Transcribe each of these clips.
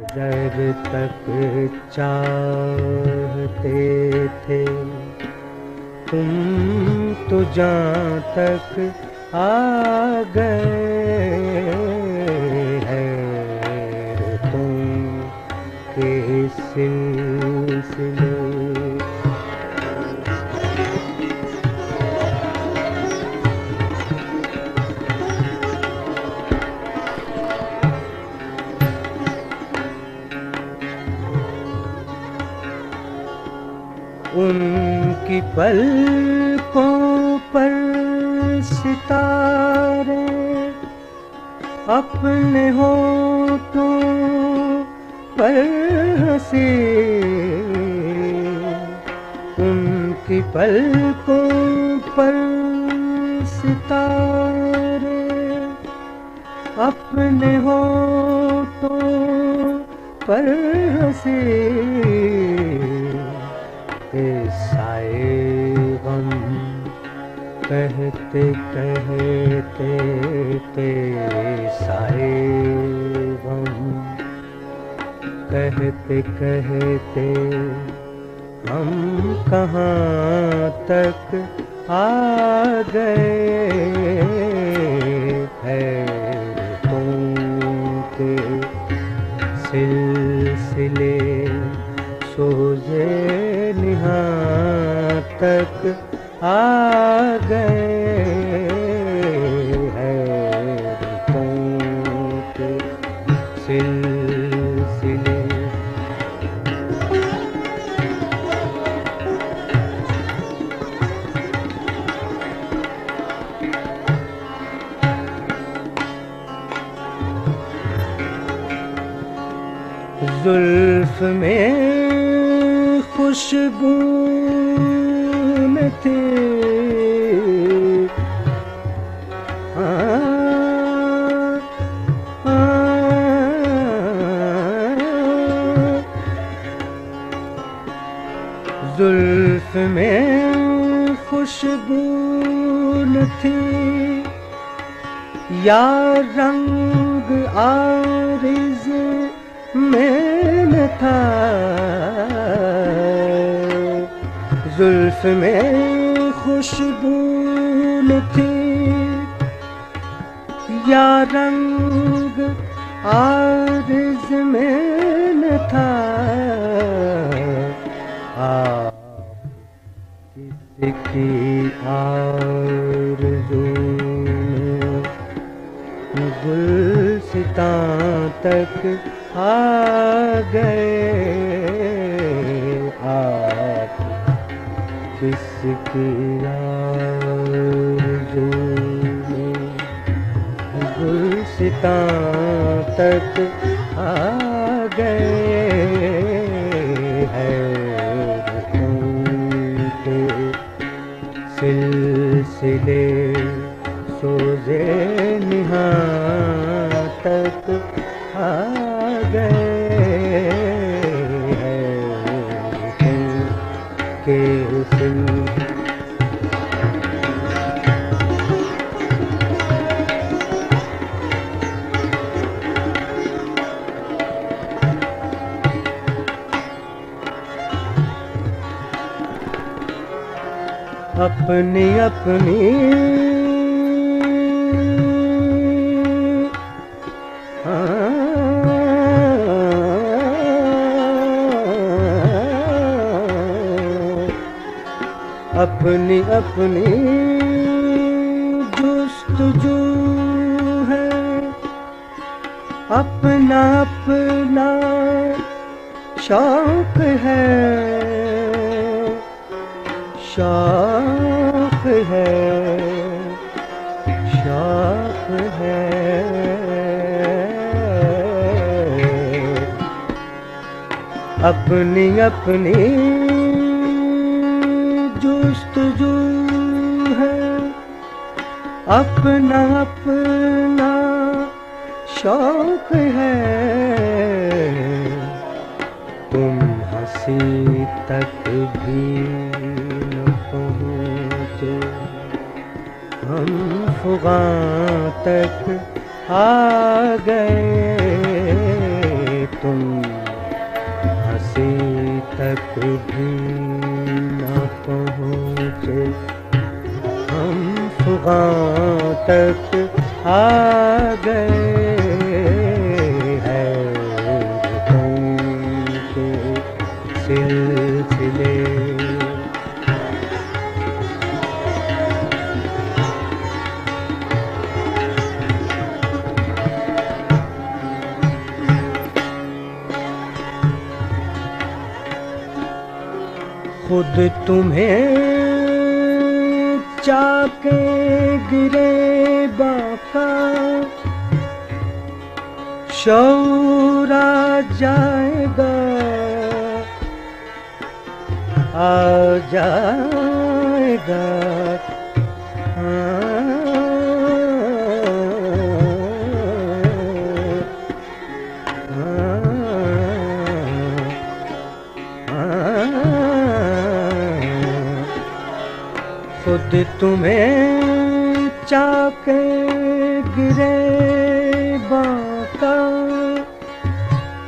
جب تک چاہتے تھے۔ تم تو جہاں تک آ گئے ہیں تم کے سن ان کی پلکوں پر ستارے اپنے ہوٹوں پر ہنسے۔ ان کی پلکوں پر ستارے اپنے ہوٹوں پر ہنسے سائے غم، کہتے کہتے تے سائے غم۔ کہتے کہتے ہم کہاں تک آ گئے ہے تم کے سلسلے سوزے نہاں تک آ گئے ہیں۔ کے سلسلے۔ زلف میں خوشبو میں تھے۔ زلف میں خوشبو نہ تھی یا رنگ آرز میں نہ تھا۔ زلف میں خوشبو نہ تھی یا رنگ آرز میں نہ تھا۔ آپ کس کی آرزو گلستان تک آ گئے؟ کس کی آرزو گلستان تک آ گئے سلسلے سوزے نہاں تک آ اپنی اپنی اپنی اپنی جستجو ہے اپنا اپنا شوق ہے شوق اپنی اپنی جستجو ہے۔ اپنا اپنا شوق ہے۔ تم ہنسی تک بھی نہ پہنچے۔ ہم فغاں تک آ گئے۔ بھی نہ پہنچے۔ ہم فغاں تک آ گئے۔ خود تمہیں چاک گرے باقا شور آ جائے گا آ جائے گا ہاں خود تمہیں چاک گرے باقا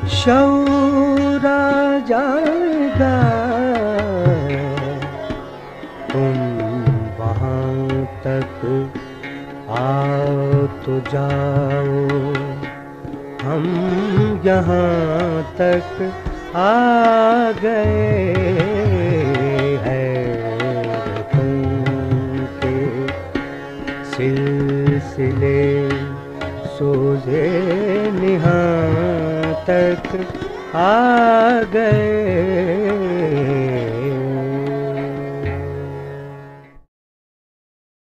شور آ جائے گا تم وہاں تک آ تو جاؤ، ہم یہاں تک آ گئے۔ سوزے نہاں تک آ گئے۔